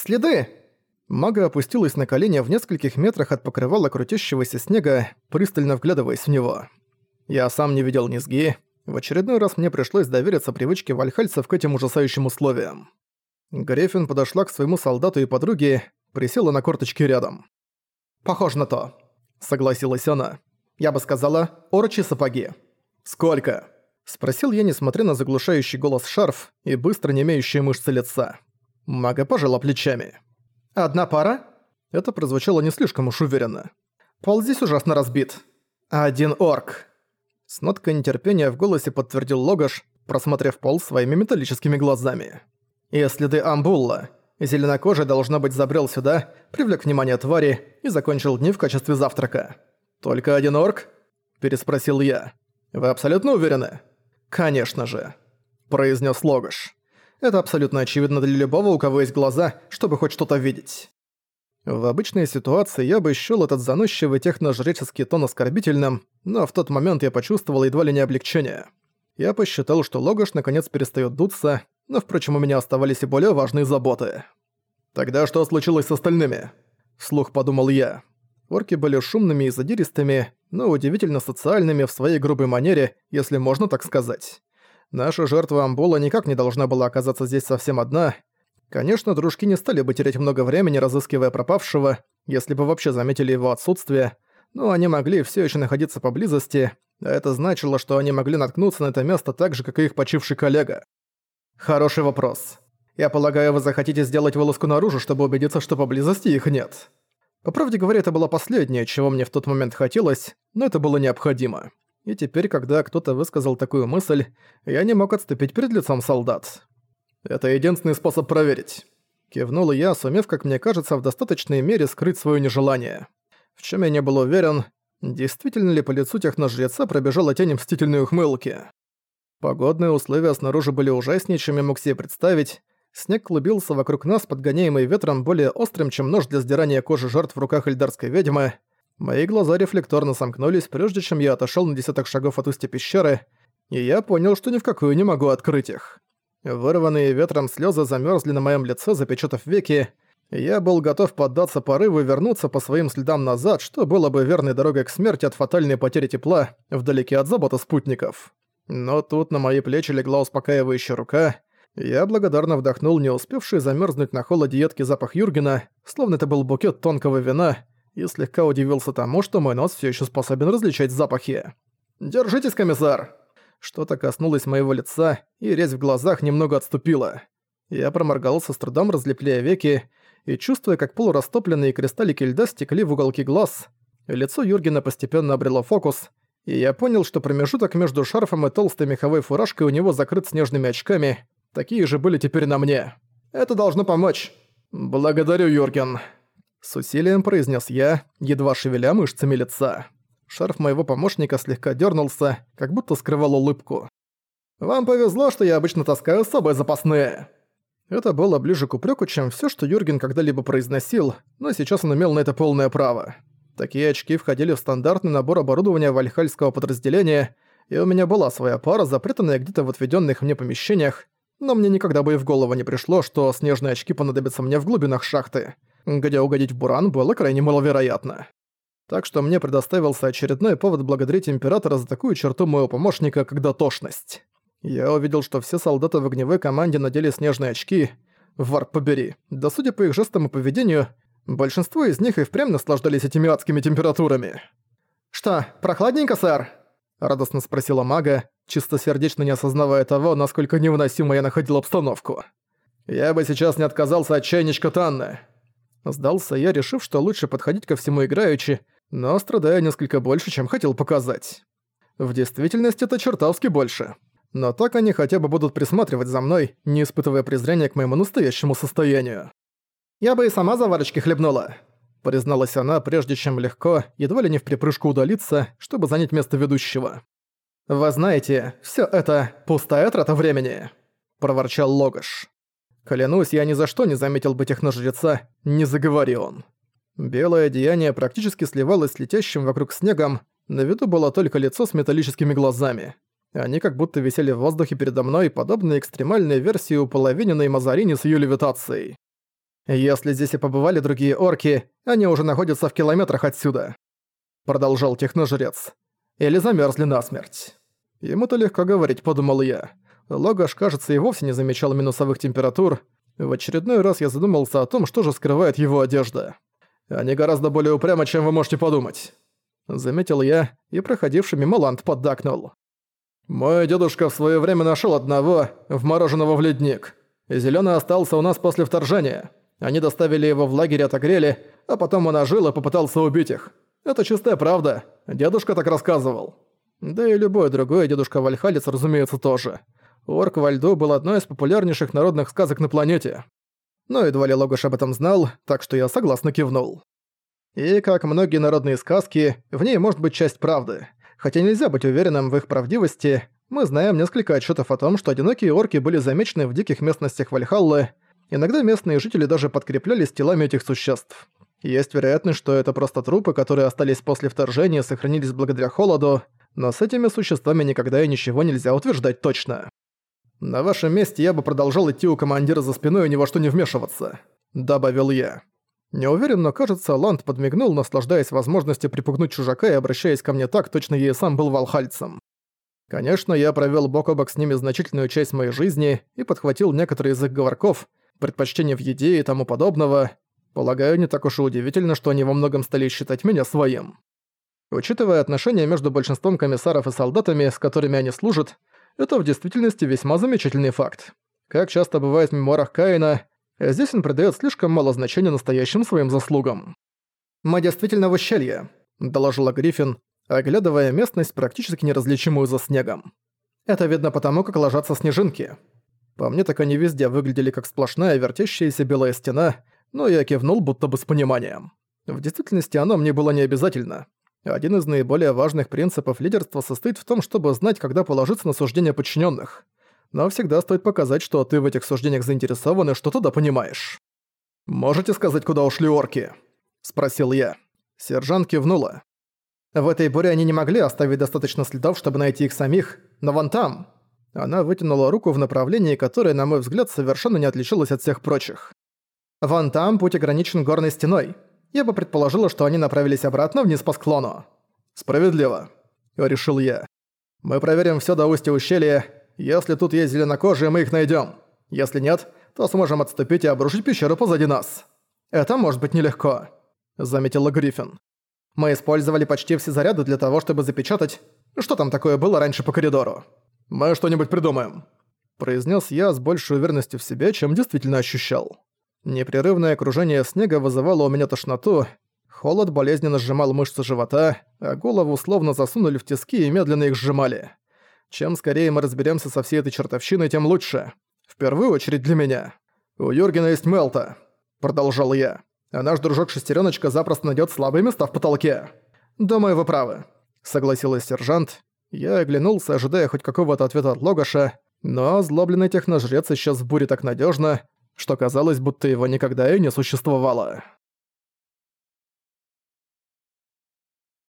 «Следы!» Мага опустилась на колени в нескольких метрах от покрывала крутящегося снега, пристально вглядываясь в него. Я сам не видел низги. В очередной раз мне пришлось довериться привычке вальхальцев к этим ужасающим условиям. Грефин подошла к своему солдату и подруге, присела на корточки рядом. «Похоже на то», — согласилась она. «Я бы сказала, орочи сапоги». «Сколько?» — спросил я, несмотря на заглушающий голос шарф и быстро немеющие мышцы лица. Мага пожала плечами. «Одна пара?» Это прозвучало не слишком уж уверенно. «Пол здесь ужасно разбит. Один орк». С ноткой нетерпения в голосе подтвердил Логаш, просмотрев пол своими металлическими глазами. «И следы амбулла. Зеленокожий, должно быть, забрел сюда, привлек внимание твари и закончил дни в качестве завтрака. «Только один орк?» – переспросил я. «Вы абсолютно уверены?» «Конечно же», – произнес Логаш. «Это абсолютно очевидно для любого, у кого есть глаза, чтобы хоть что-то видеть». В обычной ситуации я бы счёл этот заносчивый техножреческий тон оскорбительным, но в тот момент я почувствовал едва ли не облегчение. Я посчитал, что Логаш наконец перестаёт дуться, но, впрочем, у меня оставались и более важные заботы. «Тогда что случилось с остальными?» – вслух подумал я. Орки были шумными и задиристыми, но удивительно социальными в своей грубой манере, если можно так сказать. Наша жертва Амбула никак не должна была оказаться здесь совсем одна. Конечно, дружки не стали бы терять много времени, разыскивая пропавшего, если бы вообще заметили его отсутствие, но они могли все еще находиться поблизости, а это значило, что они могли наткнуться на это место так же, как и их почивший коллега. Хороший вопрос. Я полагаю, вы захотите сделать вылазку наружу, чтобы убедиться, что поблизости их нет. По правде говоря, это было последнее, чего мне в тот момент хотелось, но это было необходимо. И теперь, когда кто-то высказал такую мысль, я не мог отступить перед лицом солдат. Это единственный способ проверить. Кивнул я, сумев, как мне кажется, в достаточной мере скрыть свое нежелание. В чем я не был уверен, действительно ли по лицу техножреца пробежала тень мстительной ухмылки. Погодные условия снаружи были ужаснее, чем я мог себе представить, Снег клубился вокруг нас, подгоняемый ветром более острым, чем нож для сдирания кожи жертв в руках эльдарской ведьмы. Мои глаза рефлекторно сомкнулись, прежде чем я отошёл на десяток шагов от устья пещеры, и я понял, что ни в какую не могу открыть их. Вырванные ветром слёзы замёрзли на моём лице, запечатав веки, я был готов поддаться порыву и вернуться по своим следам назад, что было бы верной дорогой к смерти от фатальной потери тепла, вдалеке от заботы спутников. Но тут на мои плечи легла успокаивающая рука, я благодарно вдохнул не успевший замерзнуть на холоде едкий запах Юргена, словно это был букет тонкого вина, и слегка удивился тому, что мой нос все еще способен различать запахи. «Держитесь, комиссар!» Что-то коснулось моего лица, и резь в глазах немного отступила. Я проморгался с трудом, разлепляя веки, и чувствуя, как полурастопленные кристаллики льда стекли в уголки глаз, лицо Юргена постепенно обрело фокус, и я понял, что промежуток между шарфом и толстой меховой фуражкой у него закрыт снежными очками, Такие же были теперь на мне. Это должно помочь. Благодарю, Юрген. С усилием произнес я, едва шевеля мышцами лица. Шарф моего помощника слегка дернулся, как будто скрывал улыбку. «Вам повезло, что я обычно таскаю с собой запасные». Это было ближе к упреку, чем все, что Юрген когда-либо произносил, но сейчас он имел на это полное право. Такие очки входили в стандартный набор оборудования вальхальского подразделения, и у меня была своя пара, запрятанная где-то в отведенных мне помещениях, но мне никогда бы и в голову не пришло, что снежные очки понадобятся мне в глубинах шахты, где угодить в буран было крайне маловероятно. Так что мне предоставился очередной повод благодарить Императора за такую черту моего помощника, как дотошность. Я увидел, что все солдаты в огневой команде надели снежные очки. Варп побери. Да судя по их жестам и поведению, большинство из них и впрямь наслаждались этими адскими температурами. «Что, прохладненько, сэр?» – радостно спросила мага, чистосердечно не осознавая того, насколько невыносимо я находил обстановку. «Я бы сейчас не отказался от чайничка Танны». Сдался я, решив, что лучше подходить ко всему играючи, но страдая несколько больше, чем хотел показать. В действительности это чертовски больше. Но так они хотя бы будут присматривать за мной, не испытывая презрения к моему настоящему состоянию. «Я бы и сама заварочки хлебнула», — призналась она, прежде чем легко, едва ли не в припрыжку удалиться, чтобы занять место ведущего. «Вы знаете, всё это пустая трата времени», — проворчал Логаш. «Клянусь, я ни за что не заметил бы техножреца, не заговори он». Белое одеяние практически сливалось с летящим вокруг снегом, на виду было только лицо с металлическими глазами. Они как будто висели в воздухе передо мной, подобно экстремальной версии уполовиненной Мазарини с ее левитацией. Если здесь и побывали другие орки, они уже находятся в километрах отсюда. Продолжал техножрец. Или замерзли насмерть. Ему-то легко говорить, подумал я. Логаш, кажется, и вовсе не замечал минусовых температур. В очередной раз я задумался о том, что же скрывает его одежда. Они гораздо более упрямы, чем вы можете подумать. Заметил я, и проходивший мимо Ланд поддакнул. Мой дедушка в свое время нашел одного, вмороженного в ледник. Зеленый остался у нас после вторжения. Они доставили его в лагерь и отогрели, а потом он ожил и попытался убить их. Это чистая правда. Дедушка так рассказывал. Да и любой другой дедушка-вальхалец, разумеется, тоже. Орк во льду был одной из популярнейших народных сказок на планете. Но едва ли Логуш об этом знал, так что я согласно кивнул. И, как многие народные сказки, в ней может быть часть правды. Хотя нельзя быть уверенным в их правдивости, мы знаем несколько отчетов о том, что одинокие орки были замечены в диких местностях Вальхаллы, иногда местные жители даже подкреплялись телами этих существ. Есть вероятность, что это просто трупы, которые остались после вторжения и сохранились благодаря холоду, но с этими существами никогда и ничего нельзя утверждать точно. На вашем месте я бы продолжал идти у командира за спиной и ни во что не вмешиваться», — добавил я. Не уверен, но кажется, Ланд подмигнул, наслаждаясь возможностью припугнуть чужака и обращаясь ко мне так, точно я и сам был валхальцем. Конечно, я провёл бок о бок с ними значительную часть моей жизни и подхватил некоторые из их говорков, предпочтения в еде и тому подобного. Полагаю, не так уж и удивительно, что они во многом стали считать меня своим. Учитывая отношения между большинством комиссаров и солдатами, с которыми они служат, это в действительности весьма замечательный факт. Как часто бывает в мемуарах Каина, Здесь он придает слишком мало значения настоящим своим заслугам. «Мы действительно в ущелье», — доложила Гриффин, оглядывая местность, практически неразличимую за снегом. «Это видно потому, как ложатся снежинки. По мне так они везде выглядели как сплошная вертящаяся белая стена, но я кивнул будто бы с пониманием. В действительности оно мне было не обязательно. Один из наиболее важных принципов лидерства состоит в том, чтобы знать, когда положиться на суждения подчиненных но всегда стоит показать, что ты в этих суждениях заинтересован и что туда понимаешь. «Можете сказать, куда ушли орки?» – спросил я. Сержант кивнула. В этой буре они не могли оставить достаточно следов, чтобы найти их самих, но вон там. Она вытянула руку в направлении, которое, на мой взгляд, совершенно не отличалось от всех прочих. Вон там путь ограничен горной стеной. Я бы предположила, что они направились обратно вниз по склону. Справедливо, решил я. Мы проверим все до устья ущелья если тут есть зеленокожие, мы их найдем. Если нет, то сможем отступить и обрушить пещеру позади нас. Это может быть нелегко», — заметила Гриффин. «Мы использовали почти все заряды для того, чтобы запечатать... Что там такое было раньше по коридору? Мы что-нибудь придумаем», — произнес я с большей уверенностью в себе, чем действительно ощущал. Непрерывное окружение снега вызывало у меня тошноту, холод болезненно сжимал мышцы живота, а голову словно засунули в тиски и медленно их сжимали. Чем скорее мы разберемся со всей этой чертовщиной, тем лучше. В первую очередь для меня. У Юргена есть Мелта, продолжал я. А наш дружок Шестерёночка запросто найдет слабые места в потолке. Думаю, вы правы, согласилась сержант. Я оглянулся, ожидая хоть какого-то ответа от Логаша, но озлобленный техножрец исчез в буре так надежно, что казалось, будто его никогда и не существовало.